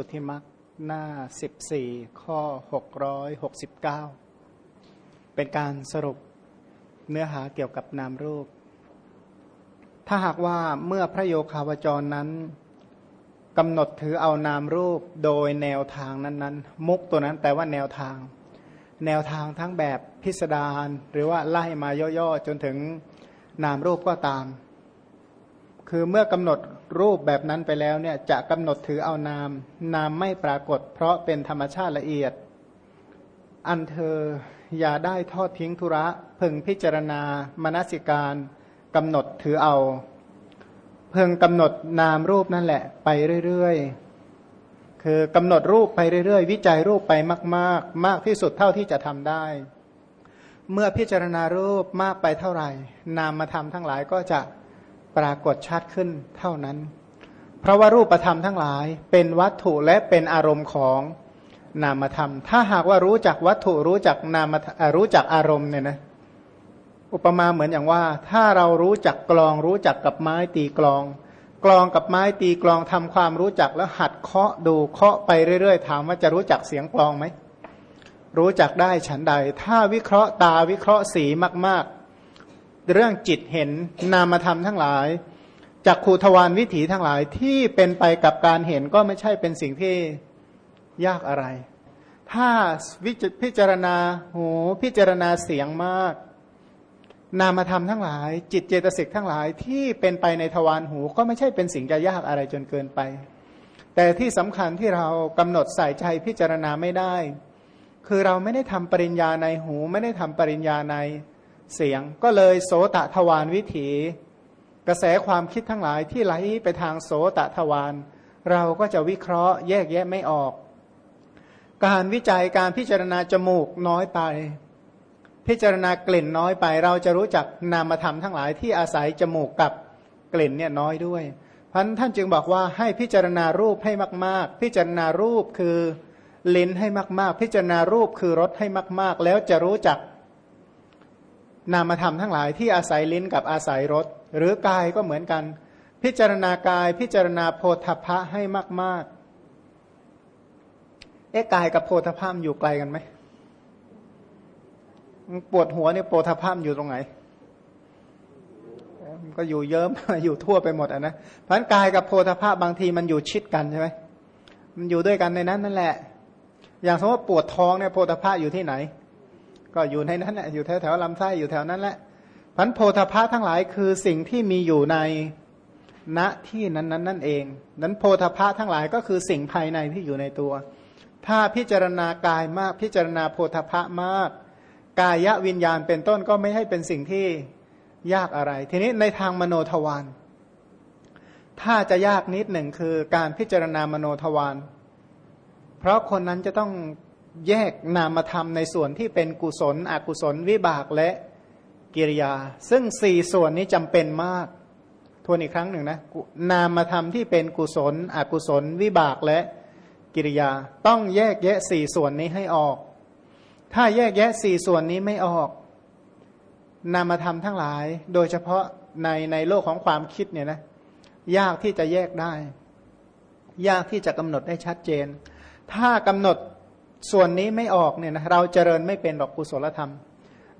สุทธิมรรคหน้า 14 ข้อ 669 เป็นการสรุปเนื้อหาเกี่ยวกับนามรูป ถ้าหากว่าเมื่อพระโยคาวจรนั้นกำหนดถือเอานามรูปโดยแนวทางนั้นๆ มุกตัวนั้นแปลว่าแนวทาง แนวทางทั้งแบบพิสดารหรือว่าไล่มาย่อๆ จนถึงนามรูปก็ตาม คือเมื่อกำหนด รูปแบบนั้นไปแล้วเนี่ยจะกำหนดถือเอานาม นามไม่ปรากฏ เพราะเป็นธรรมชาติละเอียด อันเธออย่าได้ทอดทิ้งธุระพึงพิจารณามนสิการกำหนดถือเอา เพึงกำหนดนามรูปนั่นแหละ ไปเรื่อยๆคือกำหนดรูปไปเรื่อยๆ วิจัยรูปไปมาก ๆ มากที่สุดเท่าที่จะทำได้ เมื่อพิจารณารูปมากไปเท่าไหร่ นามมาทำทั้งหลายก็จะ ปรากฏชัดขึ้นเท่านั้น เพราะว่ารูปธรรมทั้งหลาย เป็นวัตถุและเป็นอารมณ์ของนามธรรม ถ้าหากว่ารู้จักวัตถุรู้จักนามรู้จักอารมณ์เนี่ยนะอุปมาเหมือนอย่างว่า ถ้าเรารู้จักกลองรู้จักกับไม้ตีกลอง กลองกับไม้ตีกลองทำความรู้จักแล้วหัดเคาะดูเคาะไปเรื่อยๆถามว่าจะรู้จักเสียงกลองไหมรู้จักได้ฉันใด ถ้าวิเคราะห์ตาวิเคราะห์สีมาก เรื่องจิตเห็นนามธรรมทั้งหลายจากขูทวารวิถีทั้งหลายที่เป็นไปกับการเห็นก็ไม่ใช่เป็นสิ่งที่ยากอะไร ถ้าวิพิจารณาหูพิจารณาเสียงมาก นามธรรมทั้งหลาย จิตเจตสิกทั้งหลายที่เป็นไปในทวารหูก็ไม่ใช่เป็นสิ่งจะยากอะไรจนเกินไป แต่ที่สำคัญที่เรากำหนดใส่ใจพิจารณาไม่ได้ คือเราไม่ได้ทำปริญญาในหู ไม่ได้ทำปริญญาใน เสียงก็เลยโสตทวารวิถี กระแสความคิดทั้งหลายที่ไหลไปทางโสตทวารเราก็จะวิเคราะห์แยกแยะไม่ออก การวิจัยการพิจารณาจมูกน้อยไป พิจารณากลิ่นน้อยไป เราจะรู้จักนามธรรมทั้งหลายที่อาศัยจมูกกับกลิ่นเนี่ยน้อยด้วยพันท่านจึงบอกว่าให้พิจารณารูปให้มาก ๆ พิจารณารูปคือลิ้นให้มาก ๆ พิจารณารูปคือรสให้มาก ๆ แล้วจะรู้จัก นามธรรมทั้งหลายที่อาศัยลิ้นกับอาศัยรสหรือกายก็เหมือนกัน พิจารณากายพิจารณาโพธพะให้มาก ๆ เอ๊ะกายกับโพธพะอยู่ไกลกันไหมปวดหัวเนี่ยโพธพะอยู่ตรงไหนมันก็อยู่เยิ้มอยู่ทั่วไปหมดอะนะพันกายกับโพธพะบางทีมันอยู่ชิดกันใช่ไหมมันอยู่ด้วยกันในนั้นนั่นแหละ อย่างสมมติปวดท้องเนี่ยโพธพะอยู่ที่ไหน ก็อยู่ในนั้นแหละอยู่แถวแถวลำไส้อยู่แถวนั้นแหละพันโพธพะทั้งหลายคือสิ่งที่มีอยู่ในณที่นั้นนั้นนั่นเอง นั้นโพธพะทั้งหลายก็คือสิ่งภายในที่อยู่ในตัว ถ้าพิจารณากายมากพิจารณาโพธพะมาก กายวิญญาณเป็นต้นก็ไม่ให้เป็นสิ่งที่ยากอะไร ทีนี้ในทางมโนทวารถ้าจะยากนิดหนึ่งคือการพิจารณามโนทวารเพราะคนนั้นจะต้อง แยกนามธรรมในส่วนที่เป็นกุศล อกุศลวิบากและกิริยา ซึ่งสี่ส่วนนี้จำเป็นมาก ทวนอีกครั้งหนึ่งนะนามธรรมที่เป็นกุศล อกุศลวิบากและกิริยา ต้องแยกแยะสี่ส่วนนี้ให้ออก ถ้าแยกแยะสี่ส่วนนี้ไม่ออก นามธรรมทั้งหลาย โดยเฉพาะในในโลกของความคิดเนี่ยนะยากที่จะแยกได้ ยากที่จะกำหนดได้ชัดเจน ถ้ากำหนด ส่วนนี้ไม่ออกเนี่ยนะเราเจริญไม่เป็นหรอกกุศลธรรม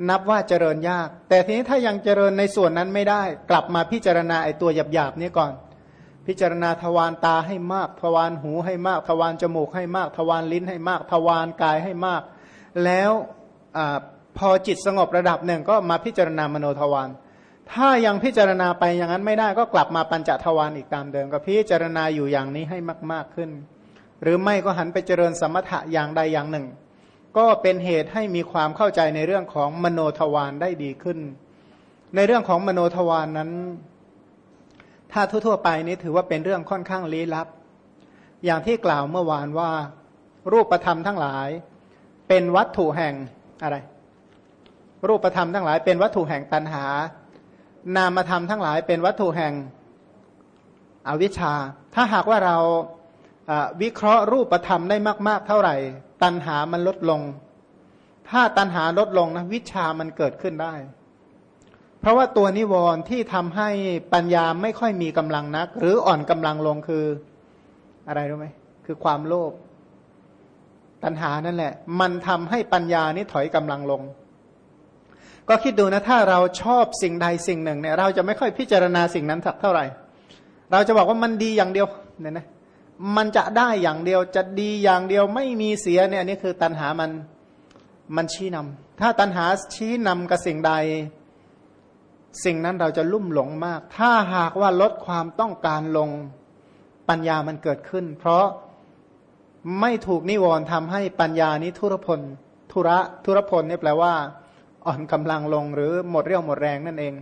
นับว่าเจริญยาก แต่ทีนี้ถ้ายังเจริญในส่วนนั้นไม่ได้ กลับมาพิจารณาไอ้ตัวหยาบๆนี้ก่อน พิจารณาทวารตาให้มาก ทวารหูให้มาก ทวารจมูกให้มาก ทวารลิ้นให้มาก ทวารกายให้มาก แล้วอพอจิตสงบระดับหนึ่งก็มาพิจารณามโนทวารถ้ายังพิจารณาไปอย่างนั้นไม่ได้ก็กลับมาปัญจทวารอีกตามเดิม ก็พิจารณาอยู่อย่างนี้ให้มาก ๆขึ้น หรือไม่ก็หันไปเจริญสมถะอย่างใดอย่างหนึ่ง ก็เป็นเหตุให้มีความเข้าใจในเรื่องของมโนทวารได้ดีขึ้น ในเรื่องของมโนทวารนนั้น ถ้าทั่วๆไปนี้ถือว่าเป็นเรื่องค่อนข้างลี้ลับ อย่างที่กล่าวเมื่อวานว่า รูปธรรมทั้งหลาย เป็นวัตถุแห่งอะไร รูปธรรมทั้งหลาย เป็นวัตถุแห่งตันหา นามธรรมทั้งหลายเป็นวัตถุแห่งอวิชชา ถ้าหากว่าเรา วิเคราะห์รูปธรรมได้มาก ๆ เท่าไหร่ ตัณหามันลดลง ถ้าตัณหาลดลงนะวิชามันเกิดขึ้นได้ เพราะว่าตัวนิวรณ์ที่ทำให้ปัญญาไม่ค่อยมีกำลังนัก หรืออ่อนกำลังลงคืออะไรรู้ไหมคือความโลภตัณหานั่นแหละ มันทำให้ปัญญานี้ถอยกำลังลง ก็คิดดูนะถ้าเราชอบสิ่งใดสิ่งหนึ่งเนี่ย เราจะไม่ค่อยพิจารณาสิ่งนั้นสักเท่าไหร่ เราจะบอกว่ามันดีอย่างเดียวเนี่ยนะ มันจะได้อย่างเดียวจะดีอย่างเดียวไม่มีเสียเนี่ยนี่คือตัณหามันมันชี้นำถ้าตัณหาชี้นำกับสิ่งใด สิ่งนั้นเราจะลุ่มหลงมาก ถ้าหากว่าลดความต้องการลงปัญญามันเกิดขึ้น เพราะไม่ถูกนิวรณ์ทำให้ปัญญานี้ทุรพล ทุระทุรพลนี่แปลว่า อ่อนกำลังลงหรือหมดเรี่ยวหมดแรงนั่นเอง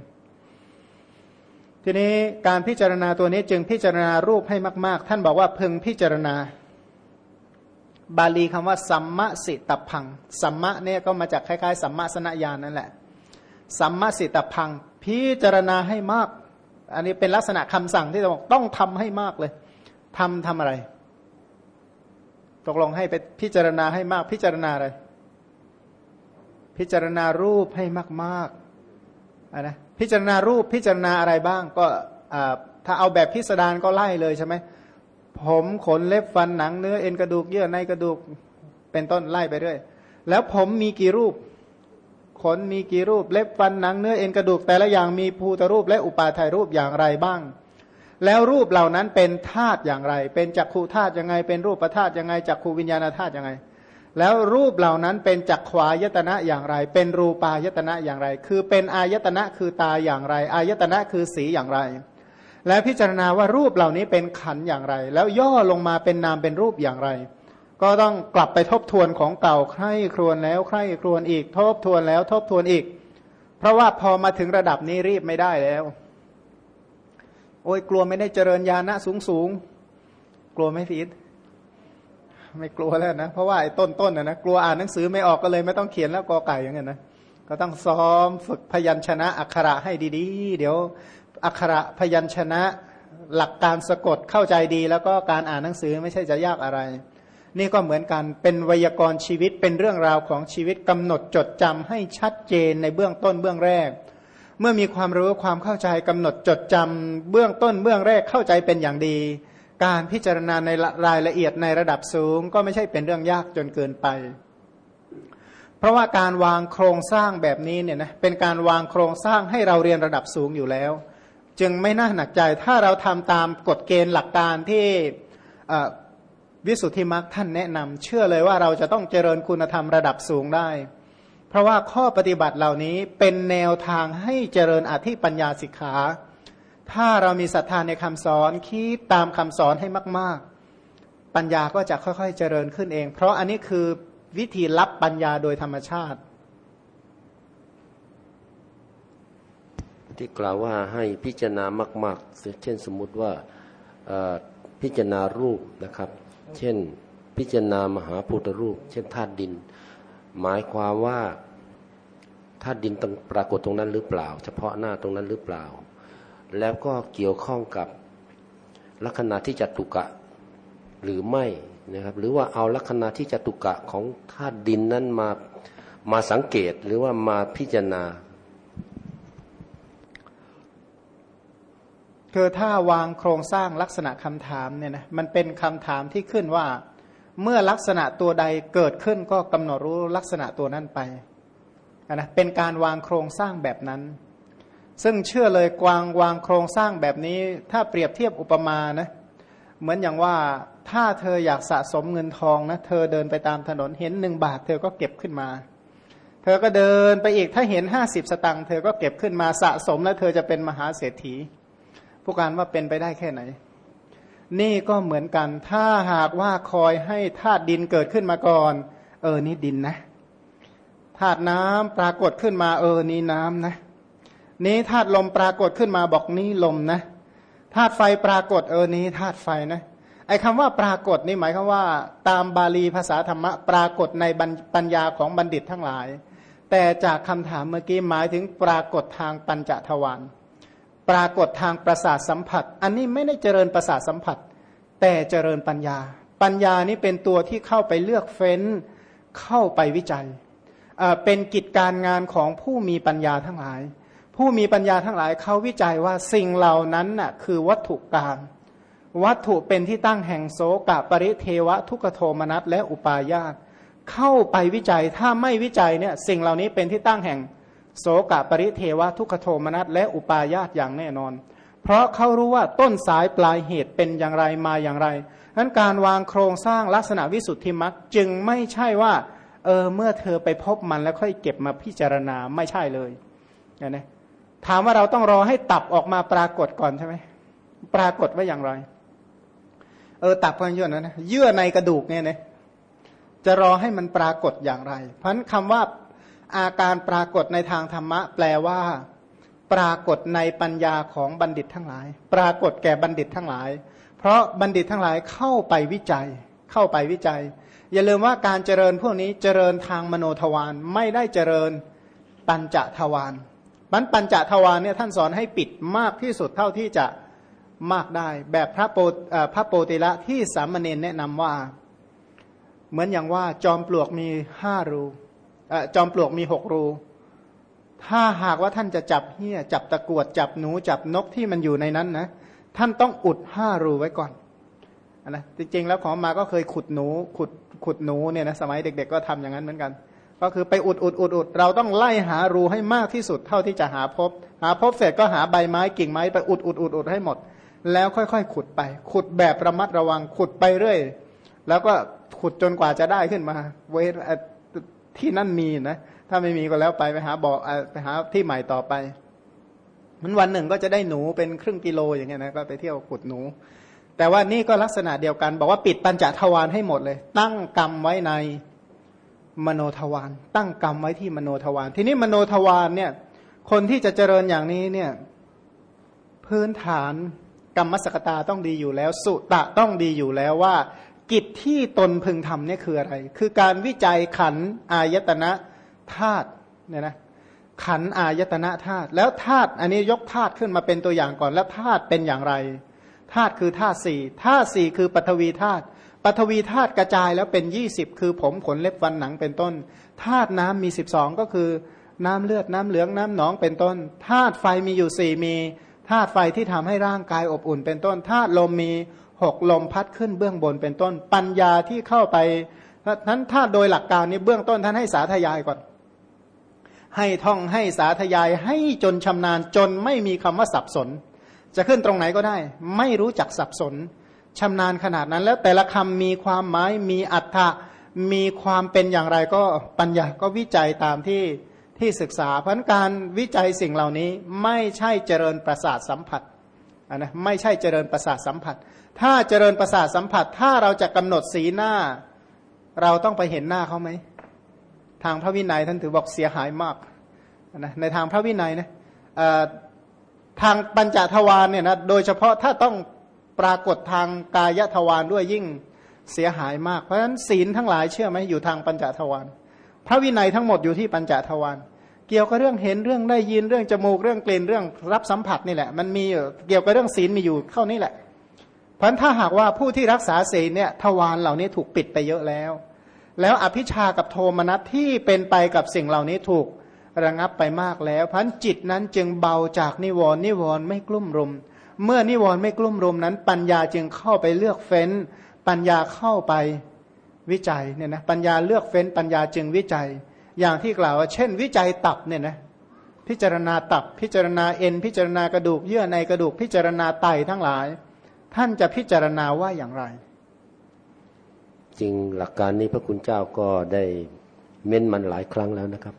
ทีนี้การพิจารณาตัวนี้จึงพิจารณารูปให้มาก ๆ ท่านบอกว่าพึงพิจารณา บาลีคำว่า สัมมสิตพัง สัมมะเนี่ยก็มาจากคล้ายๆ สัมมาสนญาณนั่นแหละ สัมมสิตพัง พิจารณาให้มาก อันนี้เป็นลักษณะคำสั่งที่จะบอกต้องทำให้มากเลยทำทำอะไร ตกลงให้ไปพิจารณาให้มากพิจารณาอะไร พิจารณารูปให้มาก ๆ นะพิจารณารูปพิจารณาอะไรบ้างก็ถ้าเอาแบบพิสดารก็ไล่เลยใช่ไหมผมขนเล็บฟันหนังเนื้อเอ็นกระดูกเยื่อในกระดูกเป็นต้นไล่ไปเรื่อยแล้วผมมีกี่รูป ขนมีกี่รูปเล็บฟันหนังเนื้อเอ็นกระดูก แต่ละอย่างมีภูตรูปและอุปาทายรูปอย่างไรบ้าง แล้วรูปเหล่านั้นเป็นธาตุอย่างไร เป็นจักขูธาตุยังไง เป็นรูปประธาตุยังไงจักขูวิญญาณธาตุยังไง แล้วรูปเหล่านั้นเป็นจักขวายตนะอย่างไร เป็นรูปายตนะอย่างไร คือเป็นอายตนะคือตาอย่างไร อายตนะคือสีอย่างไร และพิจารณาว่ารูปเหล่านี้เป็นขันอย่างไร แล้วย่อลงมาเป็นนามเป็นรูปอย่างไร ก็ต้องกลับไปทบทวนของเก่าใคร่ครวญแล้วใคร่ครวญอีก ทบทวนแล้วทบทวนอีก เพราะว่าพอมาถึงระดับนี้รีบไม่ได้แล้ว โอ้ยกลัวไม่ได้เจริญญาณสูงสูงกลัวไม่ผิด ไม่กลัวแล้วนะ เพราะว่าไอ้ต้นต้นนะนะกลัวอ่านหนังสือไม่ออกก็เลย ไม่ต้องเขียนแล้วกอไก่อย่างเงี้ยนะก็ต้องซ้อมฝึกพยัญชนะอักขระให้ดีๆ เดี๋ยวอักขระพยัญชนะหลักการสะกดเข้าใจดี แล้วก็การอ่านหนังสือไม่ใช่จะยากอะไร นี่ก็เหมือนกันเป็นไวยากรณ์ชีวิตเป็นเรื่องราวของชีวิตกำหนดจดจำให้ชัดเจนในเบื้องต้นเบื้องแรก เมื่อมีความรู้ความเข้าใจกำหนดจดจำเบื้องต้นเบื้องแรกเข้าใจเป็นอย่างดี การพิจารณาในรายละเอียดในระดับสูง ก็ไม่ใช่เป็นเรื่องยากจนเกินไป เพราะว่าการวางโครงสร้างแบบนี้เนี่ยนะเป็นการวางโครงสร้างให้เราเรียนระดับสูงอยู่แล้ว จึงไม่น่าหนักใจถ้าเราทำตามกฎเกณฑ์หลักการที่วิสุทธิมรรคท่านแนะนำเชื่อเลยว่าเราจะต้องเจริญคุณธรรมระดับสูงได้ เพราะว่าข้อปฏิบัติเหล่านี้เป็นแนวทางให้เจริญอธิปัญญาสิกขา ถ้าเรามีศรัทธาในคำสอนคิดตามคำสอนให้มาก ๆ ปัญญาก็จะค่อยๆเจริญขึ้นเอง เพราะอันนี้คือวิธีรับปัญญาโดยธรรมชาติ ที่กล่าวว่าให้พิจารณามาก ๆ เช่นสมมุติว่าพิจารณารูปนะครับ เช่นพิจารณามหาพุทธรูป เช่นธาตุดิน หมายความว่าธาตุดินต้องปรากฏตรงนั้นหรือเปล่า เฉพาะหน้าตรงนั้นหรือเปล่า แล้วก็เกี่ยวข้องกับลัคนาที่จตุกะหรือไม่นะครับ หรือว่าเอาลัคนาที่จตุกะของธาตุดินนั้นมามาสังเกตหรือว่ามาพิจารณา คือถ้าวางโครงสร้างลักษณะคำถามเนี่ยนะมันเป็นคำถามที่ขึ้นว่า เมื่อลักษณะตัวใดเกิดขึ้นก็กำหนดรู้ลักษณะตัวนั้นไปนะเป็นการวางโครงสร้างแบบนั้น ซึ่งเชื่อเลยกวางวางโครงสร้างแบบนี้ ถ้าเปรียบเทียบอุปมานะเหมือนอย่างว่าถ้าเธออยากสะสมเงินทองนะเธอเดินไปตามถนนเห็นหนึ่งบาท เธอก็เก็บขึ้นมา เธอก็เดินไปอีกถ้าเห็นห้าสิบสตังค์เธอก็เก็บขึ้นมาสะสมแล้วเธอจะเป็นมหาเศรษฐี ผู้การว่าเป็นไปได้แค่ไหน นี่ก็เหมือนกัน ถ้าหากว่าคอยให้ธาตุดินเกิดขึ้นมาก่อน เออนี่ดินนะธาตุน้ำปรากฏขึ้นมาเออนี่น้ำนะ นี้ธาตุลมปรากฏขึ้นมาบอกนี่ลมนะธาตุไฟปรากฏเออนี้ธาตุไฟนะไอ้คำว่าปรากฏนี่หมายความว่า ตามบาลีภาษาธรรมะปรากฏในปัญญาของบัณฑิตทั้งหลาย แต่จากคำถามเมื่อกี้หมายถึงปรากฏทางปัญจทวารปรากฏทางประสาทสัมผัส อันนี้ไม่ได้เจริญประสาทสัมผัส แต่เจริญปัญญา ปัญญานี้เป็นตัวที่เข้าไปเลือกเฟ้นเข้าไปวิจัยเป็นกิจการงานของผู้มีปัญญาทั้งหลาย ผู้มีปัญญาทั้งหลายเขาวิจัยว่าสิ่งเหล่านั้นน่ะคือวัตถุกรรมวัตถุเป็นที่ตั้งแห่งโสกะปริเทวะทุกขโทมนัสและอุปาญาตเข้าไปวิจัยถ้าไม่วิจัยเนี่ยสิ่งเหล่านี้เป็นที่ตั้งแห่งโสกะปริเทวะทุกขโทมนัสและอุปาญาตอย่างแน่นอน เพราะเขารู้ว่าต้นสายปลายเหตุเป็นอย่างไรมาอย่างไรนั้นการวางโครงสร้างลักษณะวิสุทธิมรรคจึงไม่ใช่ว่าเออเมื่อเธอไปพบมันแล้วค่อยเก็บมาพิจารณาไม่ใช่เลยนะ ถามว่าเราต้องรอให้ตับออกมาปรากฏก่อนใช่ไหมปรากฏว่าอย่างไร เออตับพันเยื่อนะเยื่อในกระดูกเนี่ยนะจะรอให้มันปรากฏอย่างไร เพราะนั้นคำว่าอาการปรากฏในทางธรรมะ แปลว่า ปรากฏในปัญญาของบัณฑิตทั้งหลาย ปรากฏแก่บัณฑิตทั้งหลาย เพราะบัณฑิตทั้งหลายเข้าไปวิจัย เข้าไปวิจัย อย่าลืมว่าการเจริญพวกนี้เจริญทางมโนทวารไม่ได้เจริญปัญจทวาร มันปัญจทวารเนี่ยท่านสอนให้ปิดมากที่สุดเท่าที่จะมากได้ แบบพระโปพระโปติละที่สามเณรแนะนำว่า เหมือนอย่างว่าจอมปลวกมีห้ารูจอมปลวกมีหกรู ถ้าหากว่าท่านจะจับเหี้ยจับตะกวดจับหนูจับนกที่มันอยู่ในนั้นนะท่านต้องอุดห้ารูไว้ก่อนนะจริงๆแล้วของมาก็เคยขุดหนูขุดขุดหนูเนี่ยนะสมัยเด็ก ๆ ก็ทำอย่างนั้นเหมือนกัน ก็คือไปอุดอุดอุดอุดเราต้องไล่หารูให้มากที่สุดเท่าที่จะหาพบ หาพบเสร็จก็หาใบไม้กิ่งไม้ไปอุดอุดอุดอุดให้หมด แล้วค่อยๆ ขุดไป ขุดแบบระมัดระวังขุดไปเรื่อย แล้วก็ขุดจนกว่าจะได้ขึ้นมาเวทที่นั่นมีนะถ้าไม่มีก็แล้วไปไปหาบ่อไปหาที่ใหม่ต่อไป มันวันหนึ่งก็จะได้หนูเป็นครึ่งกิโลอย่างเงี้ยนะก็ไปเที่ยวขุดหนู แต่ว่านี่ก็ลักษณะเดียวกัน บอกว่าปิดปัญจทวารให้หมดเลย ตั้งกรรมไว้ใน มโนทวารตั้งกรรมไว้ที่มโนทวารทีนี้มโนทวารเนี่ย คนที่จะเจริญอย่างนี้เนี่ย พื้นฐานกรรมสกตาต้องดีอยู่แล้ว สุตะต้องดีอยู่แล้วว่า กิจที่ตนพึงทำเนี่ยคืออะไร คือการวิจัยขันอายตนะธาตุเนี่ยนะขันอายตนะธาตุแล้วธาตุอันนี้ยกธาตุขึ้นมาเป็นตัวอย่างก่อนแล้วธาตุเป็นอย่างไรธาตุคือธาตุสี่ธาตุสี่คือปฐวีธาตุ ปฐวีธาตุกระจายแล้วเป็นยี่สิบคือผมขนเล็บฟันหนังเป็นต้นธาตุน้ำมีสิบสองก็คือน้ำเลือดน้ำเหลืองน้ำหนองเป็นต้นธาตุไฟมีอยู่สี่มีธาตุไฟที่ทำให้ร่างกายอบอุ่นเป็นต้นธาตุลมมีหกลมพัดขึ้นเบื้องบนเป็นต้น ปัญญาที่เข้าไปนั้นถ้าโดยหลักการนี้เบื้องต้นท่านให้สาธยายก่อน ให้ท่องให้สาธยายให้จนชำนาญจนไม่มีคำว่าสับสน จะขึ้นตรงไหนก็ได้ ไม่รู้จักสับสน ชำนาญขนาดนั้น แล้วแต่ละคำมีความหมายมีอัตถะมีความเป็นอย่างไรก็ปัญญาก็วิจัยตามที่ที่ศึกษาเพราะการวิจัยสิ่งเหล่านี้ไม่ใช่เจริญประสาทสัมผัสนะไม่ใช่เจริญประสาทสัมผัส ถ้าเจริญประสาทสัมผัส ถ้าเราจะกำหนดสีหน้า เราต้องไปเห็นหน้าเขาไหมทางพระวินัยท่านถือบอกเสียหายมากนะในทางพระวินัยนะทางปัญจทวารเนี่ยนะโดยเฉพาะถ้าต้อง ปรากฏทางกายทวารด้วยยิ่งเสียหายมาก เพราะฉะนั้นศีลทั้งหลายเชื่อไหมอยู่ทางปัญจทวารพระวินัยทั้งหมดอยู่ที่ปัญจทวารเกี่ยวกับเรื่องเห็นเรื่องได้ยินเรื่องจมูกเรื่องกลิ่นเรื่องรับสัมผัสนี่แหละ มันมีเกี่ยวกับเรื่องศีลมีอยู่เท่านี้แหละ เพราะถ้าหากว่าผู้ที่รักษาศีลเนี่ยทวารเหล่านี้ถูกปิดไปเยอะแล้ว แล้วอภิชากับโทมนัสที่เป็นไปกับสิ่งเหล่านี้ถูกระงับไปมากแล้วพันจิตนั้นจึงเบาจากนิวรณ์นิวรณ์ไม่กลุ่มรุม เมื่อนิวรณ์ไม่กลุ่มรุมนั้น ปัญญาจึงเข้าไปเลือกเฟ้น ปัญญาเข้าไปวิจัยเนี่ยนะปัญญาเลือกเฟ้นปัญญาจึงวิจัย อย่างที่กล่าวว่าเช่น วิจัยตับเนี่ยนะพิจารณาตับพิจารณาเอ็น พิจารณากระดูกเยื่อในกระดูกพิจารณาไตทั้งหลาย ท่านจะพิจารณาว่าอย่างไร จริงหลักการนี้พระคุณเจ้าก็ได้เม้นมันหลายครั้งแล้วนะครับ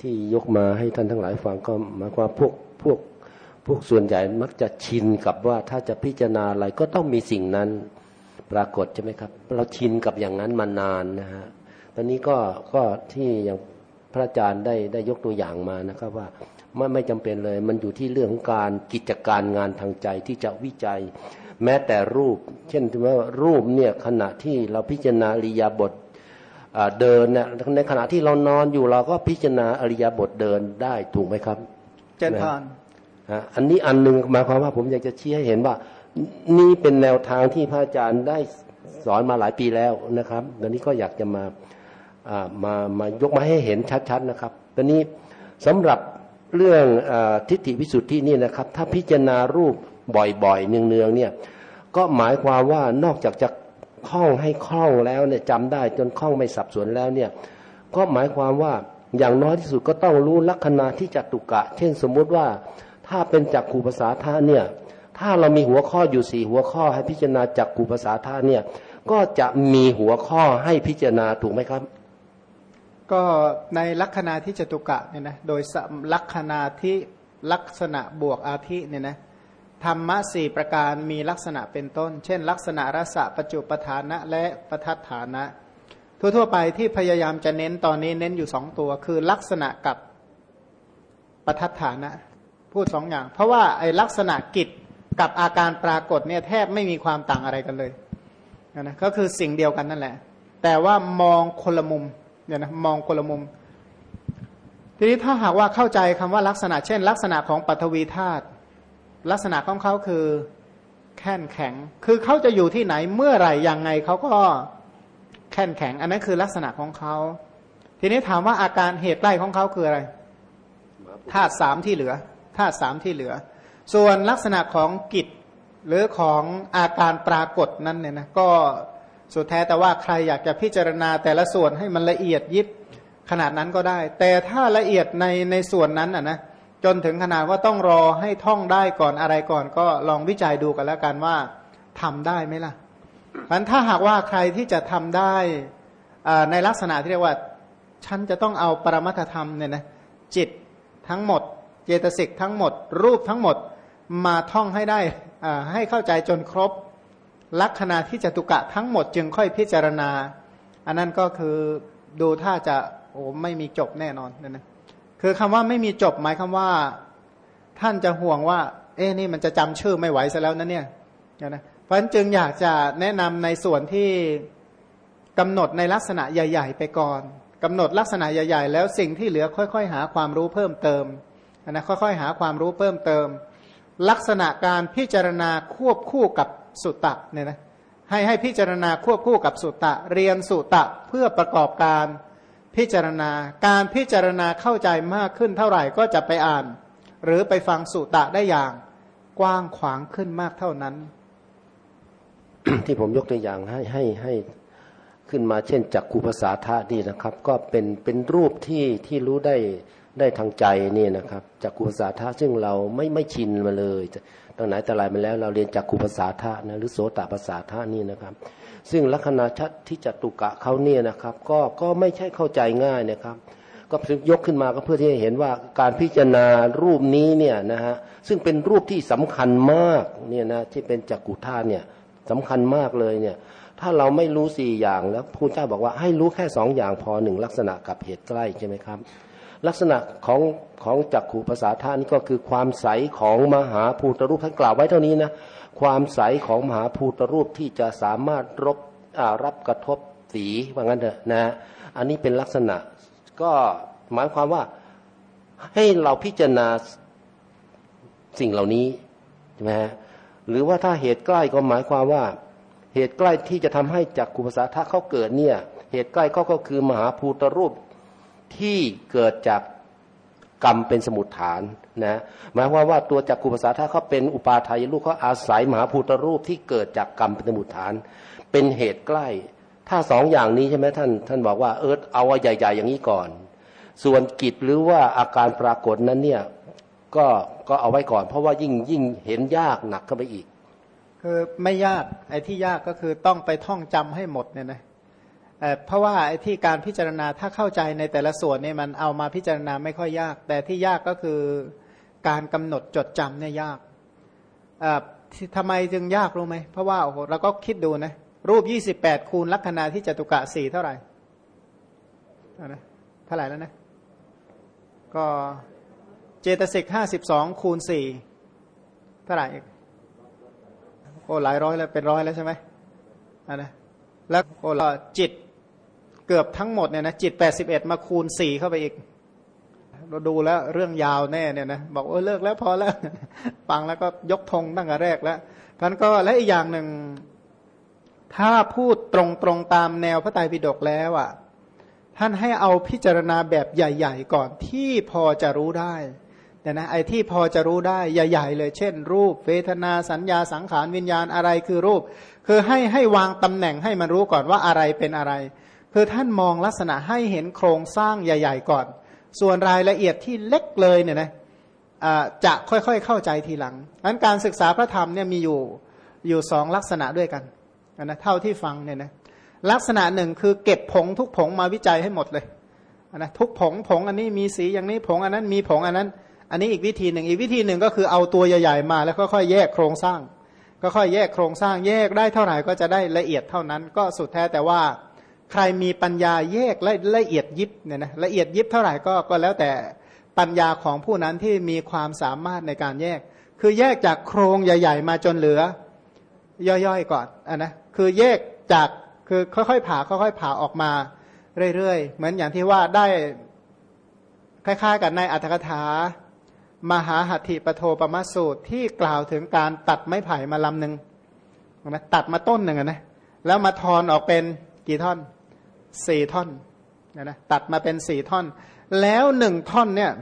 ที่ยกมาให้ท่านทั้งหลายฟังก็หมายความพวกพวก พวกส่วนใหญ่มักจะชินกับว่าถ้าจะพิจารณาอะไรก็ต้องมีสิ่งนั้นปรากฏใช่ไหมครับ เราชินกับอย่างนั้นมานานนะฮะตอนนี้ก็ก็ที่อย่างพระอาจารย์ได้ได้ยกตัวอย่างมานะครับว่าไม่ไม่จำเป็นเลย มันอยู่ที่เรื่องของการกิจการงานทางใจที่จะวิจัย แม้แต่รูป เช่นว่ารูปเนี่ยขณะที่เราพิจารณาอริยบทเดินเนี่ยในขณะที่เรานอนอยู่เราก็พิจารณาอริยบทเดินได้ถูกไหมครับ เจนพาน อันนี้อันหนึ่งหมายความว่าผมอยากจะชี้ให้เห็นว่า นี่เป็นแนวทางที่พระอาจารย์ได้สอนมาหลายปีแล้วนะครับตอนนี้ก็อยากจะมาามามายกมาให้เห็นชัดๆนะครับตอนนี้สำหรับเรื่องอทิฏฐิวิสุทธินี่นะครับ ถ้าพิจารณารูปบ่อยๆเนืองๆเนี่ยก็หมายความว่านอกจากจะคล่องให้คล่องแล้วเนี่ยจำได้จนคล่องไม่สับสนแล้วเนี่ยก็หมายความว่าอย่างน้อยที่สุดก็ต้องรู้ลักษณะที่จัตุกะ เช่นสมมุติว่า ถ้าเป็นจักขู่ภาษาท่าเนี่ย ถ้าเรามีหัวข้ออยู่สี่หัวข้อให้พิจารณาจักขู่ภาษาท่าเนี่ย ก็จะมีหัวข้อให้พิจารณาถูกไหมครับ ก็ในลักษณะที่จตุกะเนี่ยนะโดยลักษณะที่ลักษณะบวกอาทิเนี่ยนะธรรมะสี่ประการมีลักษณะเป็นต้น เช่น ลักษณะรสะประจุปฐานะและประทัดฐานะ ทั่วๆไปที่พยายามจะเน้นตอนนี้เน้นอยู่สองตัว คือลักษณะกับประทัดฐานะ พูดสองอย่าง เพราะว่าไอ้ลักษณะกิจกับอาการปรากฏเนี่ยแทบไม่มีความต่างอะไรกันเลยนะก็คือสิ่งเดียวกันนั่นแหละ แต่ว่ามองคนละมุมเนี่ยนะมองคนละมุม ทีนี้ถ้าหากว่าเข้าใจคำว่าลักษณะ เช่น ลักษณะของปัทวีธาตุลักษณะของเขาคือแข็งแข็ง คือเขาจะอยู่ที่ไหนเมื่อไหร่ยังไงเขาก็แข็งแข็ง อันนั้นคือลักษณะของเขา ทีนี้ถามว่าอาการเหตุใกล้ของเขาคืออะไรธาตุสามที่เหลือ ธาตุสามที่เหลือ ส่วนลักษณะของกิจหรือของอาการปรากฏนั้นเนี่ยนะก็สุดแท้แต่ว่าใครอยากจะพิจารณาแต่ละส่วนให้มันละเอียดยิบขนาดนั้นก็ได้ แต่ถ้าละเอียดในในส่วนนั้นอะนะจนถึงขนาดว่าต้องรอให้ท่องได้ก่อนอะไรก่อน ก็ลองวิจัยดูกันแล้วกันว่าทำได้ไหมล่ะมันถ้าหากว่าใครที่จะทำได้ในลักษณะที่เรียกว่า ฉันจะต้องเอาปรมัตธรรมเนี่ยนะจิตทั้งหมด เจตสิกทั้งหมด รูปทั้งหมดมาท่องให้ได้ให้เข้าใจจนครบ ลักษณะที่จตุกะทั้งหมดจึงค่อยพิจารณา อันนั้นก็คือดูถ้าจะโอ้ไม่มีจบแน่นอนนะนะคือคำว่าไม่มีจบหมายคำว่า ท่านจะห่วงว่า เอ๊นี่มันจะจำชื่อไม่ไหวซะแล้วนะเนี่ยนะเพราะฉะนั้นจึงอยากจะแนะนำในส่วนที่กำหนดในลักษณะใหญ่ ๆ ไปก่อนกำหนดลักษณะใหญ่ ๆ แล้วสิ่งที่เหลือค่อย ๆ หาความรู้เพิ่มเติม นะค่อยๆหาความรู้เพิ่มเติม ลักษณะการพิจารณาควบคู่กับสุตตะเนี่ยนะให้ให้พิจารณาควบคู่กับสุตตะ เรียนสุตตะเพื่อประกอบการพิจารณา การพิจารณาเข้าใจมากขึ้นเท่าไหร่ก็จะไปอ่าน หรือไปฟังสุตตะได้อย่างกว้างขวางขึ้นมากเท่านั้น ที่ผมยกตัวอย่างให้ให้ให้ขึ้นมาเช่นจากครูภาษาธานี่นะครับ ก็เป็นเป็นรูปที่ที่รู้ได้ ได้ทางใจนี่นะครับจากครูภาษาธาซึ่งเราไม่ไม่ชินมาเลยตั้งไหนแต่ไรมาแล้ว เราเรียนจากครูภาษาธานะหรือโสตภาษาธานี่นะครับ ซึ่งลักษณะชัดที่จตุกะเขาเนี่ยนะครับ ก็ก็ไม่ใช่เข้าใจง่ายนะครับ ก็ยกขึ้นมาก็เพื่อที่จะเห็นว่าการพิจารณารูปนี้เนี่ยนะฮะซึ่งเป็นรูปที่สำคัญมากเนี่ยนะที่เป็นจักกุธาเนี่ยสำคัญมากเลยเนี่ยถ้าเราไม่รู้สี่อย่างแล้วพระเจ้าบอกว่าให้รู้แค่สองอย่างพอหนึ่งลักษณะกับเหตุใกล้ใช่ไหมครับ ลักษณะของของจักขู่ภาษาท่านก็คือความใสของมหาภูตรูปท่านกล่าวไว้เท่านี้นะความใสของมหาภูตรูปที่จะสามารถรบรับกระทบสีว่างั้นเถอะนะ อันนี้เป็นลักษณะก็หมายความว่าให้เราพิจารณาสิ่งเหล่านี้ใช่ไหมฮะหรือว่าถ้าเหตุใกล้ก็หมายความว่า เหตุใกล้ที่จะทำให้จักขุภาษาทะเขาเกิดเนี่ย เหตุใกล้เขาก็คือมหาภูตรูป ที่เกิดจากกรรมเป็นสมุดฐานนะหมายความว่าตัวจักรกุภาษาถ้าเขาเป็นอุปาทายลูกเขาอาศัยมหาภูตรูปที่เกิดจากกรรมเป็นสมุดฐาน เป็นเหตุใกล้ ถ้าสองอย่างนี้ใช่ไหมท่าน ท่านบอกว่าเออเอาใหญ่ ๆ อย่างนี้ก่อน ส่วนกิจหรือว่าอาการปรากฏนั้นเนี่ยก็ก็เอาไว้ก่อน เพราะว่ายิ่งยิ่งเห็นยากหนักเข้าไปอีก คือไม่ยากไอ้ที่ยากก็คือต้องไปท่องจำให้หมดเนี่ยนะ เพราะว่าที่การพิจารณาถ้าเข้าใจในแต่ละส่วนเนี่ยมันเอามาพิจารณาไม่ค่อยยาก แต่ที่ยากก็คือการกำหนดจดจำเนี่ยยากทำไมจึงยากรู้ไหมเพราะว่าโอ้โหเราก็คิดดูนะรูปยี่สิบแปดคูณลัคนาที่จตุกะสี่เท่าไหร่เท่าไหร่แล้วนะ ก็เจตสิกห้าสิบสองคูณสี่เท่าไหร่อีกโอ้หลายร้อยแล้วเป็นร้อยแล้วใช่ไหมอ่านะแล้วโอ้จิต เกือบทั้งหมดเนี่ยนะจิตแปดสิบเอ็ดมาคูณสี่เข้าไปอีก เราดูแล้วเรื่องยาวแน่เนี่ยนะบอกเออเลิกแล้วพอแล้วฟังแล้วก็ยกธงตั้งแต่แรกแล้วท่านก็และอีกอย่างหนึ่ง ถ้าพูดตรงๆตามแนวพระไตรปิฎกแล้วอะ ท่านให้เอาพิจารณาแบบใหญ่ ๆ ก่อนที่พอจะรู้ได้เนี่ยนะไอ้ที่พอจะรู้ได้ใหญ่ ๆ เลย เช่น รูปเวทนาสัญญาสังขารวิญญาณอะไรคือรูป คือให้ให้วางตำแหน่งให้มันรู้ก่อนว่าอะไรเป็นอะไร คือท่านมองลักษณะให้เห็นโครงสร้างใหญ่ ๆ ก่อน ส่วนรายละเอียดที่เล็กเลยเนี่ยนะจะค่อยๆเข้าใจทีหลังนั้นการศึกษาพระธรรมเนี่ยมีอยู่อยู่สองลักษณะด้วยกันนะเท่าที่ฟังเนี่ยนะลักษณะหนึ่งคือเก็บผงทุกผงมาวิจัยให้หมดเลยนะทุกผงผงอันนี้มีสีอย่างนี้ผงอันนั้นมีผงอันนั้น อันนี้อีกวิธีหนึ่งอีกวิธีหนึ่งก็คือเอาตัวใหญ่ๆมาแล้วค่อยๆแยกโครงสร้าง ก็ค่อยแยกโครงสร้างแยกได้เท่าไหร่ก็จะได้ละเอียดเท่านั้น ก็สุดแท้แต่ว่า ใครมีปัญญาแยกละละเอียดยิบเนี่ยนะละเอียดยิบเท่าไหร่ก็ก็แล้วแต่ปัญญาของผู้นั้นที่มีความสามารถในการแยก คือแยกจากโครงใหญ่ ๆ มาจนเหลือ ย่อยๆก่อนอะนะคือแยกจากคือค่อยๆผ่าค่อยๆผ่าออกมาเรื่อยๆ เหมือนอย่างที่ว่าได้คล้ายๆ กับในอัตถกถามหาหัตถิปโทปมาสูตรที่กล่าวถึงการตัดไม้ไผ่มาลำหนึ่งนะตัดมาต้นหนึ่งนะแล้วมาทอนออกเป็นกี่ท่อน สี่ท่อนนะนะตัดมาเป็นสี่ท่อน แล้วหนึ่งท่อนเนี่ย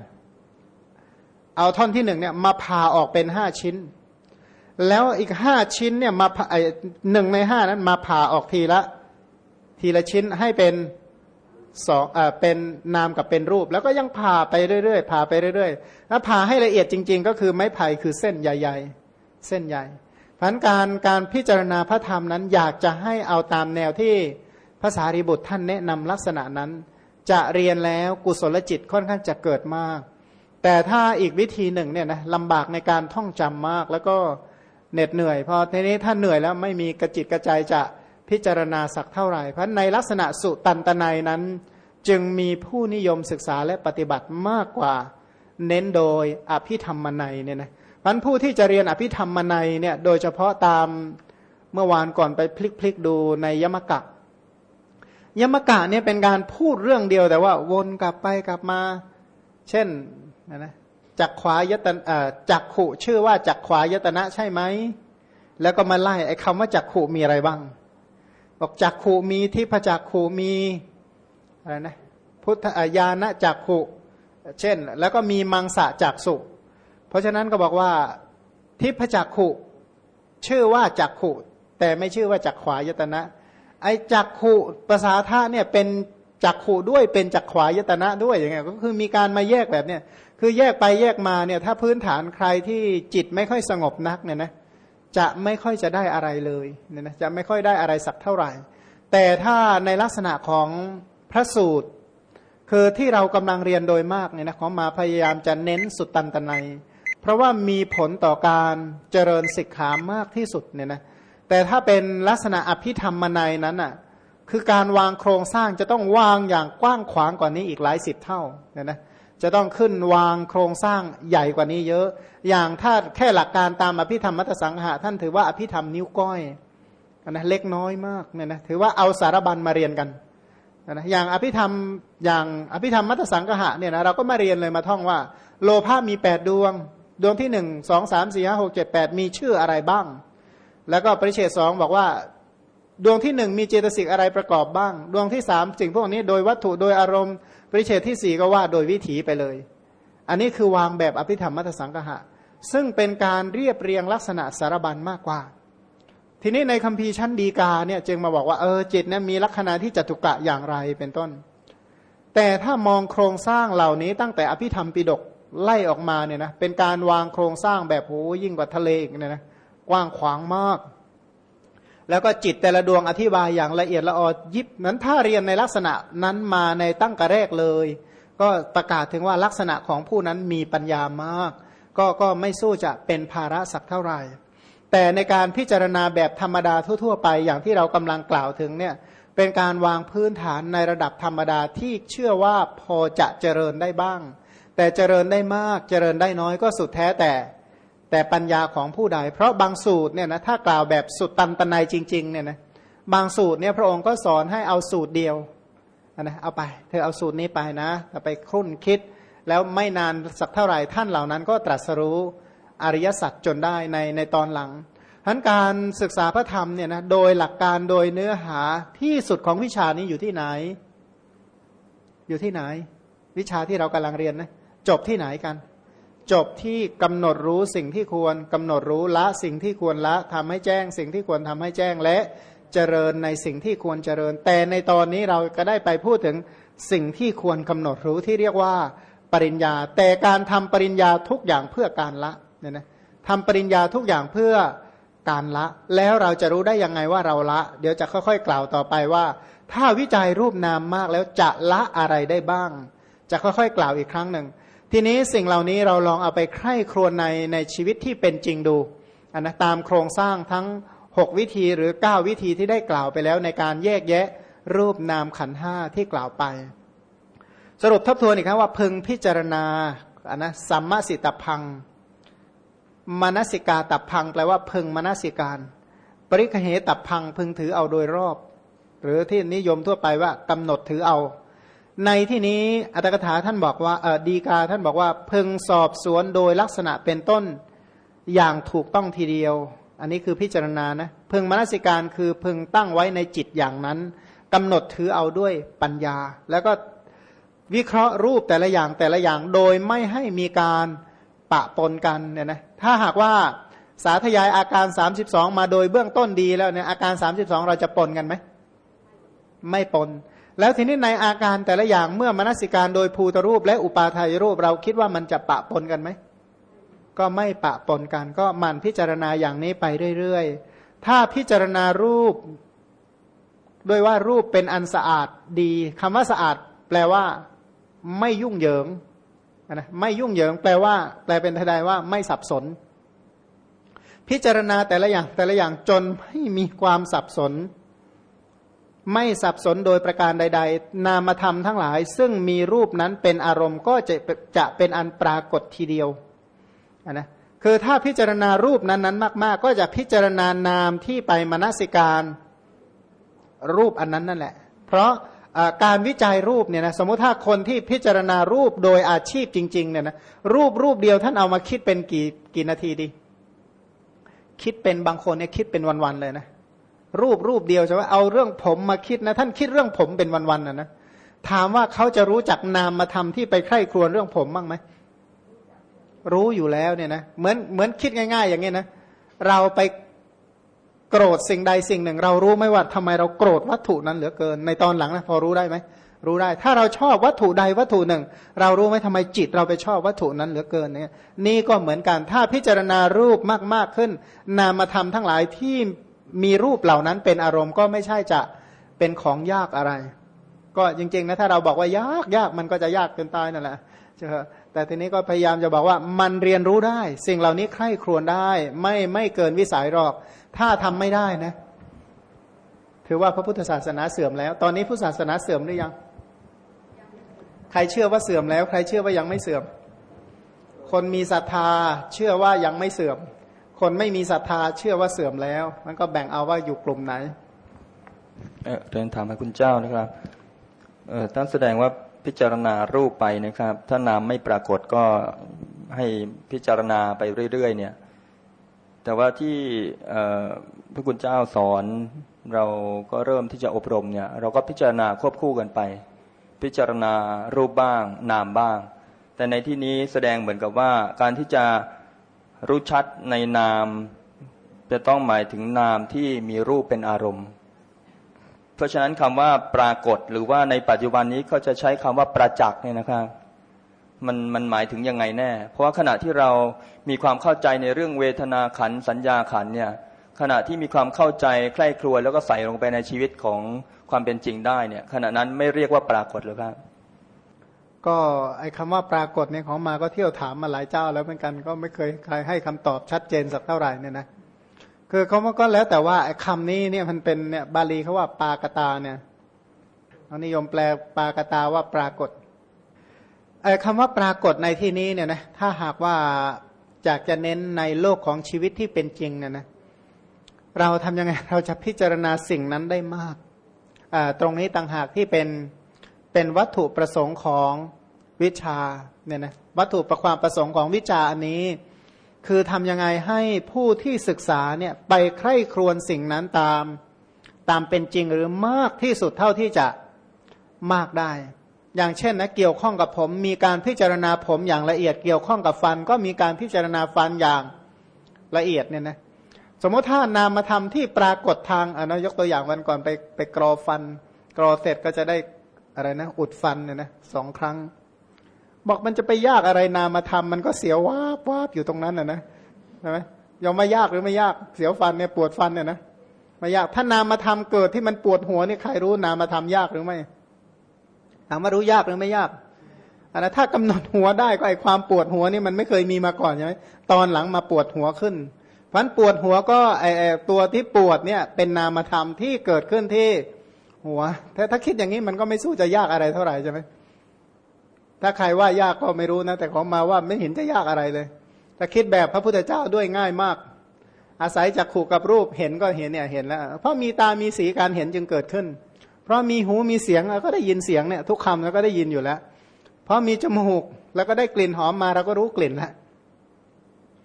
เอาท่อนที่หนึ่งเนี่ยมาผ่าออกเป็นห้าชิ้น แล้วอีกห้าชิ้นเนี่ยมาหนึ่งในห้านั้นมาผ่าออกทีละ ทีละชิ้นให้เป็นสองอ่าเป็นนามกับเป็นรูป แล้วก็ยังผ่าไปเรื่อยๆผ่าไปเรื่อยๆแล้วผ่าให้ละเอียดจริง ๆ ก็คือไม้ไผ่คือเส้นใหญ่ ๆ เส้นใหญ่พันการการพิจารณาพระธรรมนั้นอยากจะให้เอาตามแนวที่ ภาษาริบุตรท่านแนะนำลักษณะนั้น จะเรียนแล้วกุศลจิตค่อนข้างจะเกิดมาก แต่ถ้าอีกวิธีหนึ่งเนี่ยนะลำบากในการท่องจำมากแล้วก็เหน็ดเหนื่อย พอทีนี้ท่านเหนื่อยแล้วไม่มีกระจิตกระใจจะพิจารณาสักเท่าไหร่ เพราะในลักษณะสุตันตนัยนั้น จึงมีผู้นิยมศึกษาและปฏิบัติมากกว่า เน้นโดยอภิธรรมนัยเนี่ยนะพันผู้ที่จะเรียนอภิธรรมนัยเนี่ยโดยเฉพาะตามเมื่อวานก่อนไปพลิกพลิกดูในยมกะ ยมกะเนี่ยเป็นการพูดเรื่องเดียวแต่ว่า วนกลับไปกลับมา เช่นนะนะจักขวายตนะจักขุชื่อว่าจักขวายตนะใช่ไหม แล้วก็มาไล่ไอ้คำว่าจักขุมีอะไรบ้าง บอกจักขูมีทิพจักขูมีอะไรนะพุทธญาณจักขูเช่น แล้วก็มีมังสะจักสุ เพราะฉะนั้นก็บอกว่าทิพจักขูชื่อว่าจักขูแต่ไม่ชื่อว่าจักขวายตนะ ไอจักขูภาษาท่าเนี่ยเป็นจักขูด้วยเป็นจักขวายตนะด้วยอย่างเงี้ยก็คือมีการมาแยกแบบเนี้ยคือแยกไปแยกมาเนี่ยถ้าพื้นฐานใครที่จิตไม่ค่อยสงบนักเนี่ยนะจะไม่ค่อยจะได้อะไรเลยเนี่ยนะจะไม่ค่อยได้อะไรสักเท่าไหร่ แต่ถ้าในลักษณะของพระสูตร คือที่เรากำลังเรียนโดยมากเนี่ยนะของมาพยายามจะเน้นสุดตันตนัย เพราะว่ามีผลต่อการเจริญศิกขามากที่สุดเนี่ยนะ แต่ถ้าเป็นลักษณะอภิธรรมนัยนั้นอะคือการวางโครงสร้างจะต้องวางอย่างกว้างขวางกว่านี้อีกหลายสิบเท่าเนี่ยนะจะต้องขึ้นวางโครงสร้างใหญ่กว่านี้เยอะ อย่างถ้าแค่หลักการตามอภิธรรมมัตสังหะท่านถือว่าอภิธรรมนิ้วก้อยนะเล็กน้อยมากเนี่ยนะถือว่าเอาสารบัญมาเรียนกันนะอย่างอภิธรรมอย่างอภิธรรมมัตสังหะเนี่ยนะเราก็มาเรียนเลยมาท่องว่า โลภะมีแปดดวง ดวงที่หนึ่งสองสามสี่ห้าหกเจ็ดแปดมีชื่ออะไรบ้าง แล้วก็ปริเชตสองบอกว่า ดวงที่หนึ่งมีเจตสิกอะไรประกอบบ้าง ดวงที่สามสิ่งพวกนี้โดยวัตถุโดยอารมณ์ ปริเฉดที่สี่ก็ว่าโดยวิถีไปเลย อันนี้คือวางแบบอภิธรรมมัทสังกหะ ซึ่งเป็นการเรียบเรียงลักษณะสารบัญมากกว่า ทีนี้ในคัมภีร์ชั้นดีกาเนี่ยจึงมาบอกว่าเออจิตเนี่ยมีลักษณะที่จตุกะอย่างไรเป็นต้น แต่ถ้ามองโครงสร้างเหล่านี้ตั้งแต่อภิธรรมปิดกไล่ออกมาเนี่ยนะเป็นการวางโครงสร้างแบบโหยิ่งกว่าทะเลอีกเนี่ยนะ กว้างขวางมาก แล้วก็จิตแต่ละดวงอธิบายอย่างละเอียดละออยิบนั้นถ้าเรียนในลักษณะนั้นมาในตั้งกระแรกเลย ก็ประกาศถึงว่าลักษณะของผู้นั้นมีปัญญามาก ก็ก็ไม่สู้จะเป็นภาระสักเท่าไหร่ แต่ในการพิจารณาแบบธรรมดาทั่ว ๆ ไปอย่างที่เรากำลังกล่าวถึงเนี่ยเป็นการวางพื้นฐานในระดับธรรมดาที่เชื่อว่าพอจะเจริญได้บ้าง แต่เจริญได้มากเจริญได้น้อยก็สุดแท้แต่ แต่ปัญญาของผู้ใด เพราะบางสูตรเนี่ยนะถ้ากล่าวแบบสุดตันตนายจริงๆเนี่ยนะบางสูตรเนี่ยพระองค์ก็สอนให้เอาสูตรเดียวนะเอาไป เธอเอาสูตรนี้ไปนะไปคุ้นคิด แล้วไม่นานสักเท่าไหร่ท่านเหล่านั้นก็ตรัสรู้อริยสัจจนได้ในในตอนหลังทั้นการศึกษาพระธรรมเนี่ยนะโดยหลักการโดยเนื้อหาที่สุดของวิชานี้อยู่ที่ไหน อยู่ที่ไหน วิชาที่เรากำลังเรียนนะจบที่ไหนกัน จบที่กำหนดรู้สิ่งที่ควรกำหนดรู้ละสิ่งที่ควรละทำให้แจ้ง สิ่งที่ควรทำให้แจ้งและเจริญในสิ่งที่ควรเจริญ แต่ในตอนนี้เราก็ได้ไปพูดถึงสิ่งที่ควรกำหนดรู้ที่เรียกว่าปริญญา แต่การทำปริญญาทุกอย่างเพื่อการละเนี่ยนะทำปริญญาทุกอย่างเพื่อการละ แล้วเราจะรู้ได้ยังไงว่าเราละ เดี๋ยวจะค่อยๆ กล่าวต่อไปว่า ถ้าวิจัยรูปนามมากแล้วจะละอะไรได้บ้าง จะค่อยๆ กล่าวอีกครั้งหนึ่ง ทีนี้สิ่งเหล่านี้เราลองเอาไปใคร่ครวญในในชีวิตที่เป็นจริงดูนนะตามโครงสร้างทั้ง 6 วิธีหรือ 9 วิธีที่ได้กล่าวไปแล้วในการแยกแยะรูปนามขันห้าที่กล่าวไป สรุปทบทวนอีกครั้งว่าพึงพิจารณาอันนะสัมมาสิตพังมนสิกาตับพังแปลว่าพึงมนสิการ ปริคเหตับพังพึงถือเอาโดยรอบ หรือที่นิยมทั่วไปว่ากำหนดถือเอา ในที่นี้อัตถกถาท่านบอกว่าดีกาท่านบอกว่าพึงสอบสวนโดยลักษณะเป็นต้นอย่างถูกต้องทีเดียว อันนี้คือพิจารณานะพึงมนสิการคือพึงตั้งไว้ในจิตอย่างนั้นกำหนดถือเอาด้วยปัญญา แล้วก็วิเคราะห์รูปแต่ละอย่างแต่ละอย่างโดยไม่ให้มีการปะปนกันเนี่ยนะถ้าหากว่าสาธยายอาการ 32 มาโดยเบื้องต้นดีแล้วเนี่ยอาการ 32 เราจะปนกันไหมไม่ปน แล้วทีนี้ในอาการแต่ละอย่างเมื่อมนสิการโดยภูตรูป และอุปาทายรูปเราคิดว่ามันจะปะปนกันไหมก็ไม่ปะปนกันก็มันพิจารณาอย่างนี้ไปเรื่อยๆ ถ้าพิจารณารูป ด้วยว่ารูปเป็นอันสะอาดดีคำว่าสะอาด แปลว่า ไม่ยุ่งเหยิงนะไม่ยุ่งเหยิง แปลว่า แปลเป็นไทยว่าไม่สับสน พิจารณาแต่ละอย่างแต่ละอย่างจนไม่มีความสับสน ไม่สับสนโดยประการใด ๆ นามธรรมทั้งหลาย ซึ่งมีรูปนั้นเป็นอารมณ์ก็จะจะเป็นอันปรากฏทีเดียวนะคือถ้าพิจารณารูปนั้นๆมาก ๆ ก็จะพิจารณานามที่ไปมนสิการรูปอันนั้นนั่นแหละ เพราะการวิจัยรูปเนี่ยนะสมมติถ้าคนที่พิจารณารูปโดยอาชีพจริงๆเนี่ยนะรูปรูปเดียวท่านเอามาคิดเป็นกี่กี่นาทีดี คิดเป็นบางคนเนี่ยคิดเป็นวันๆเลยนะ รูปรูปเดียวใช่ไหมเอาเรื่องผมมาคิดนะ ท่านคิดเรื่องผมเป็นวันๆนะนะถามว่าเขาจะรู้จักนามมาทำที่ไปใคร่ครวญเรื่องผมบ้างไหมรู้อยู่แล้วเนี่ยนะเหมือนเหมือนคิดง่าย ๆ อย่างนี้นะเราไปโกรธสิ่งใดสิ่งหนึ่ง เรารู้ไหมว่าทำไมเราโกรธวัตถุนั้นเหลือเกิน ในตอนหลังนะพอรู้ได้ไหมรู้ได้ ถ้าเราชอบวัตถุใดวัตถุหนึ่ง เรารู้ไหมทำไมจิตเราไปชอบวัตถุนั้นเหลือเกินเนี่ยนี่ก็เหมือนกันถ้าพิจารณารูปมากๆขึ้น นามธรรมทั้งหลายที่ มีรูปเหล่านั้นเป็นอารมณ์ก็ไม่ใช่จะเป็นของยากอะไร ก็จริงๆนะถ้าเราบอกว่ายากยากมันก็จะยากเกินตายนั่นแหละแต่ทีนี้ก็พยายามจะบอกว่ามันเรียนรู้ได้ สิ่งเหล่านี้ใคร่ครวญได้ ไม่ไม่เกินวิสัยหรอก ถ้าทำไม่ได้นะ ถือว่าพระพุทธศาสนาเสื่อมแล้ว ตอนนี้พุทธศาสนาเสื่อมหรือยัง ใครเชื่อว่าเสื่อมแล้ว ใครเชื่อว่ายังไม่เสื่อม คนมีศรัทธาเชื่อว่ายังไม่เสื่อม คนไม่มีศรัทธาเชื่อว่าเสื่อมแล้ว มันก็แบ่งเอาว่าอยู่กลุ่มไหน เออเรียนถามให้คุณเจ้านะครับเออท่านแสดงว่าพิจารณารูปไปนะครับ ถ้านามไม่ปรากฏก็ให้พิจารณาไปเรื่อยๆเนี่ย แต่ว่าที่พระคุณเจ้าสอนเราก็เริ่มที่จะอบรมเนี่ย เราก็พิจารณาควบคู่กันไป พิจารณารูปบ้าง นามบ้าง แต่ในที่นี้แสดงเหมือนกับว่าการที่จะ รู้ชัดในนาม จะต้องหมายถึงนามที่มีรูปเป็นอารมณ์ เพราะฉะนั้นคำว่าปรากฏหรือว่าในปัจจุบันนี้เขาจะใช้คำว่าประจักษ์เนี่ยนะครับมันมันหมายถึงยังไงแน่ เพราะว่าขณะที่เรามีความเข้าใจในเรื่องเวทนาขันสัญญาขันเนี่ยขณะที่มีความเข้าใจใคร่ครวญแล้วก็ใส่ลงไปในชีวิตของความเป็นจริงได้เนี่ยขณะนั้นไม่เรียกว่าปรากฏหรือครับ ก็ไอ้คาว่าปรากฏเนี่ยของมาก็เที่ยวถามมาหลายเจ้า แล้วเหมือนกันก็ไม่เคยใครให้คำตอบชัดเจนสักเท่าไหร่เนี่ยนะคือเขาก็แล้วแต่ว่าไอ้คำนี้เนี่ยมันเป็นเนี่ยบาลีเขาว่าปากตาเนี่ยเขานิยมแปลปากตาว่าปรากฏไอ้คำว่าปรากฏในที่นี้เนี่ยนะถ้าหากว่าจากจะเน้นในโลกของชีวิตที่เป็นจริงเนี่ยนะเราทำยังไงเราจะพิจารณาสิ่งนั้นได้มากตรงนี้ต่างหากที่เป็น เป็นวัตถุประสงค์ของวิชาเนี่ยนะวัตถุประความประสงค์ของวิชาอันนี้ คือทำยังไงให้ผู้ที่ศึกษาเนี่ยไปใคร่ครวญสิ่งนั้นตาม ตามเป็นจริงหรือมากที่สุดเท่าที่จะมากได้ อย่างเช่นนะเกี่ยวข้องกับผม มีการพิจารณาผมอย่างละเอียดเกี่ยวข้องกับฟัน ก็มีการพิจารณาฟันอย่างละเอียดเนี่ยนะสมมติถ้านามธรรมที่ปรากฏทางอนะยกตัวอย่างวันก่อนไปไปกรอฟัน กรอเสร็จก็จะได้ อะไรนะ อุดฟันเนี่ยนะสองครั้ง บอกมันจะไปยากอะไรนามธรรมมันก็เสียววาบวาบอยู่ตรงนั้นนะนะใช่ไหมยอมไม่ยากหรือไม่ยากเสียวฟันเนี่ยปวดฟันเนี่ยนะไม่ยากถ้านามธรรมเกิดที่มันปวดหัวนี่ใครรู้นามธรรมยากหรือไม่ถามว่ารู้ยากหรือไม่ยากอันนะถ้ากำหนดหัวได้ก็ไอความปวดหัวนี่มันไม่เคยมีมาก่อนใช่ไหมตอนหลังมาปวดหัวขึ้นพันปวดหัวก็ไอตัวที่ปวดเนี่ยเป็นนามธรรมที่เกิดขึ้นที่ หัวถ้าถ้าคิดอย่างนี้มันก็ไม่สู้จะยากอะไรเท่าไหร่ใช่ไหมถ้าใครว่ายากก็ไม่รู้นะ แต่ของมาว่าไม่เห็นจะยากอะไรเลย ถ้าคิดแบบพระพุทธเจ้าด้วยง่ายมาก อาศัยจากขู่กับรูปเห็นก็เห็นเนี่ยเห็นแล้ว เพราะมีตามีสีการเห็นจึงเกิดขึ้น เพราะมีหูมีเสียงเราก็ได้ยินเสียงเนี่ยทุกคำเราก็ได้ยินอยู่แล้ว เพราะมีจมูกแล้วก็ได้กลิ่นหอมมาเราก็รู้กลิ่นแล้ว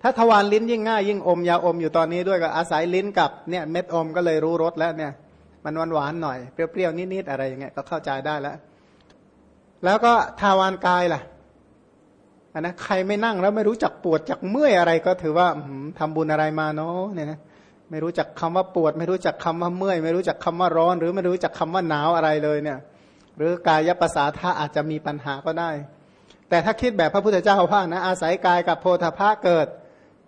ถ้าทวารลิ้นยิ่งง่ายยิ่งอมยาอมอยู่ตอนนี้ด้วยก็อาศัยลิ้นกับเนี่ยเม็ดอมก็เลยรู้รสแล้วเนี่ย มันหวานหวานหน่อยเปรี้ยวๆนิดๆอะไรอย่างเงี้ยก็เข้าใจได้แล้ว แล้วก็ทวารกายล่ะอันนะใครไม่นั่งแล้วไม่รู้จักปวดจักเมื่อยอะไรก็ถือว่าทำบุญอะไรมาเนาะเนี่ยนะไม่รู้จักคำว่าปวด ไม่รู้จักคำว่าเมื่อย ไม่รู้จักคำว่าร้อน หรือไม่รู้จักคำว่าหนาวอะไรเลยเนี่ย หรือกายภาษาท่าอาจจะมีปัญหาก็ได้ แต่ถ้าคิดแบบพระพุทธเจ้าว่านะอาศัยกายกับโพธาภะเกิด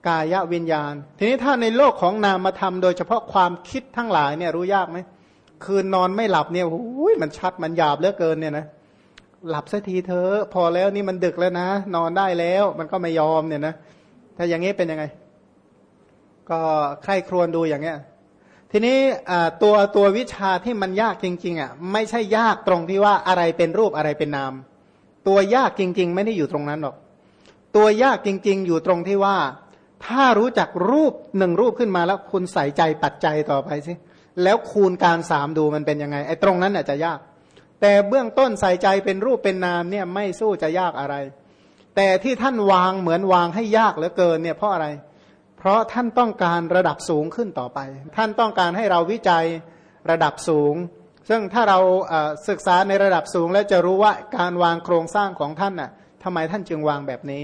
กายวิญญาณ ทีนี้ถ้าในโลกของนามธรรมโดยเฉพาะความคิดทั้งหลายเนี่ยรู้ยากไหม คืนนอนไม่หลับเนี่ยโอ้ยมันชัดมันหยาบเหลือเกินเนี่ยนะหลับสักทีเธอพอแล้วนี่มันดึกแล้วนะ นอนได้แล้ว มันก็ไม่ยอมเนี่ยนะถ้าอย่างนี้เป็นยังไง ก็ใครครวญดูอย่างเงี้ย ทีนี้ตัวตัววิชาที่มันยากจริง ๆอะไม่ใช่ยากตรงที่ว่าอะไรเป็นรูปอะไรเป็นนาม ตัวยากจริง ๆ ไม่ได้อยู่ตรงนั้นหรอก ตัวยากจริง ๆ อยู่ตรงที่ว่า ถ้ารู้จักรูปหนึ่งรูปขึ้นมาแล้วคุณใส่ใจปัจจัยต่อไปสิ แล้วคูณการสามดูมันเป็นยังไงไอ้ตรงนั้นน่ะจะยาก แต่เบื้องต้นใส่ใจเป็นรูปเป็นนามเนี่ยไม่สู้จะยากอะไร แต่ที่ท่านวางเหมือนวางให้ยากเหลือเกินเนี่ยเพราะอะไร เพราะท่านต้องการระดับสูงขึ้นต่อไป ท่านต้องการให้เราวิจัยระดับสูง ซึ่งถ้าเราศึกษาในระดับสูงแล้วจะรู้ว่าการวางโครงสร้างของท่านน่ะทำไมท่านจึงวางแบบนี้